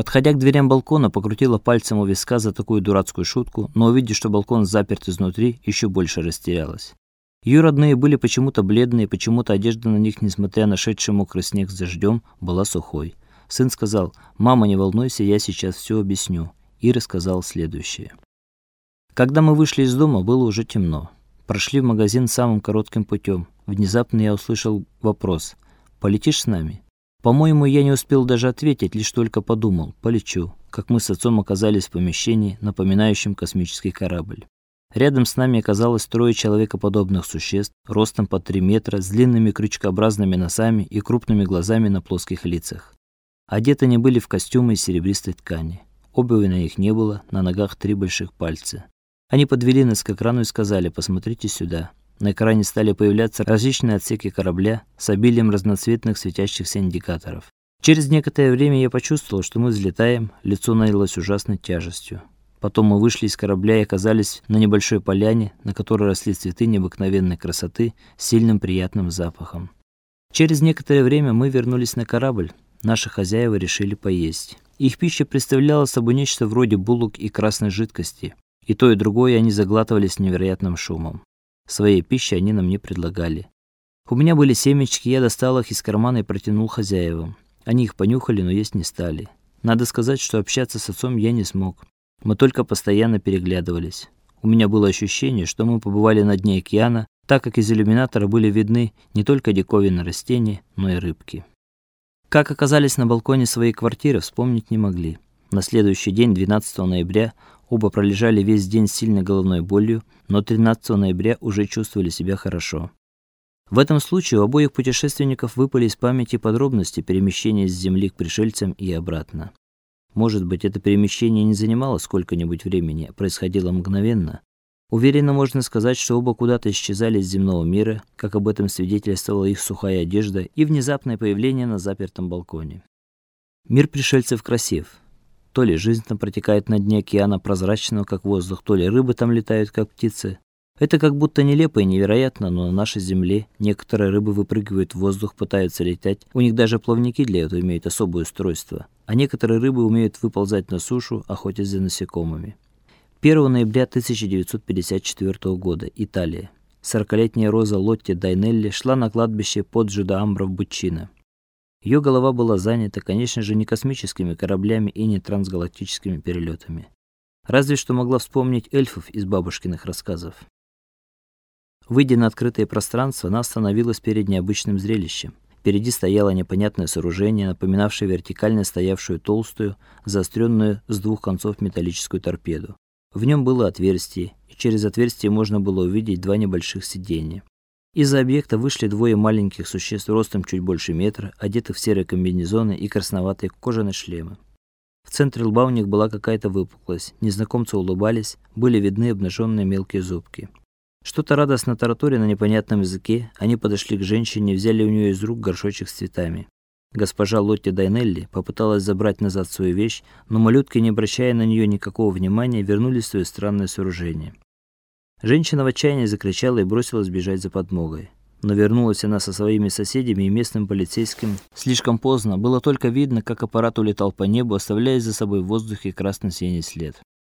Подходя к дверям балкона, покрутила пальцем у виска за такую дурацкую шутку, но увидев, что балкон заперт изнутри, еще больше растерялась. Ее родные были почему-то бледные, почему-то одежда на них, несмотря на шедший мокрый снег с дождем, была сухой. Сын сказал: "Мама, не волнуйся, я сейчас все объясню". И рассказал следующее. Когда мы вышли из дома, было уже темно. Прошли в магазин самым коротким путем. Внезапно я услышал вопрос: "Полетишь с нами?" По-моему, я не успел даже ответить, лишь только подумал: полечу. Как мы с отцом оказались в помещении, напоминающем космический корабль. Рядом с нами оказалось трое человекоподобных существ, ростом по 3 метра, с длинными крючкообразными носами и крупными глазами на плоских лицах. Одеты они были в костюмы из серебристой ткани. Обуви на них не было, на ногах три больших пальца. Они подвели нас к экрану и сказали: "Посмотрите сюда". На экране стали появляться различные отсеки корабля с обилием разноцветных светящихся индикаторов. Через некоторое время я почувствовал, что мы взлетаем, лицо налилось ужасной тяжестью. Потом мы вышли из корабля и оказались на небольшой поляне, на которой росли цветы необыкновенной красоты с сильным приятным запахом. Через некоторое время мы вернулись на корабль. Наши хозяева решили поесть. Их пища представляла собой нечто вроде булок и красной жидкости. И то, и другое они заглатывали с невероятным шумом. Своей пищи они нам не предлагали. У меня были семечки, я достал их из кармана и протянул хозяевам. Они их понюхали, но есть не стали. Надо сказать, что общаться с отцом я не смог. Мы только постоянно переглядывались. У меня было ощущение, что мы побывали на дне океана, так как из иллюминатора были видны не только диковинные растения, но и рыбки. Как оказались на балконе своей квартиры, вспомнить не могли. На следующий день, 12 ноября, оба пролежали весь день с сильной головной болью, но 13 ноября уже чувствовали себя хорошо. В этом случае у обоих путешественников выпали из памяти подробности перемещения с Земли к пришельцам и обратно. Может быть, это перемещение не занимало сколько-нибудь времени, а происходило мгновенно. Уверенно можно сказать, что оба куда-то исчезали из земного мира, как об этом свидетельствовала их сухая одежда и внезапное появление на запертом балконе. Мир пришельцев красив. То ли жизнь там протекает на дне океана прозрачного, как воздух, то ли рыбы там летают, как птицы. Это как будто нелепо и невероятно, но на нашей земле некоторые рыбы выпрыгивают в воздух, пытаются летать. У них даже плавники для этого имеют особое устройство. А некоторые рыбы умеют выползать на сушу, охотясь за насекомыми. 1 ноября 1954 года. Италия. Сорокалетняя Роза Лотти Дайнелли шла на кладбище под Джудаамбро в Буччино. Ее голова была занята, конечно же, не космическими кораблями и не трансгалактическими перелетами. Разве что могла вспомнить эльфов из бабушкиных рассказов. Выйдя на открытое пространство, она остановилась перед необычным зрелищем. Впереди стояло непонятное сооружение, напоминавшее вертикально стоявшую толстую, заостренную с двух концов металлическую торпеду. В нем было отверстие, и через отверстие можно было увидеть два небольших сиденья. Из-за объекта вышли двое маленьких существ ростом чуть больше метра, одетых в серые комбинезоны и красноватые кожаные шлемы. В центре лба у них была какая-то выпуклость. Незнакомцы улыбались, были видны обнаженные мелкие зубки. Что-то радостно тараторя на непонятном языке, они подошли к женщине взяли у нее из рук горшочек с цветами. Госпожа Лотти Дайнелли попыталась забрать назад свою вещь, но малютки, не обращая на нее никакого внимания, вернулись в свое странное сооружение. Женщина в отчаянии закричала и бросилась бежать за подмогой. Но вернулась она со своими соседями и местным полицейским слишком поздно. Было только видно, как аппарат улетал по небу, оставляя за собой в воздухе красно-синий след.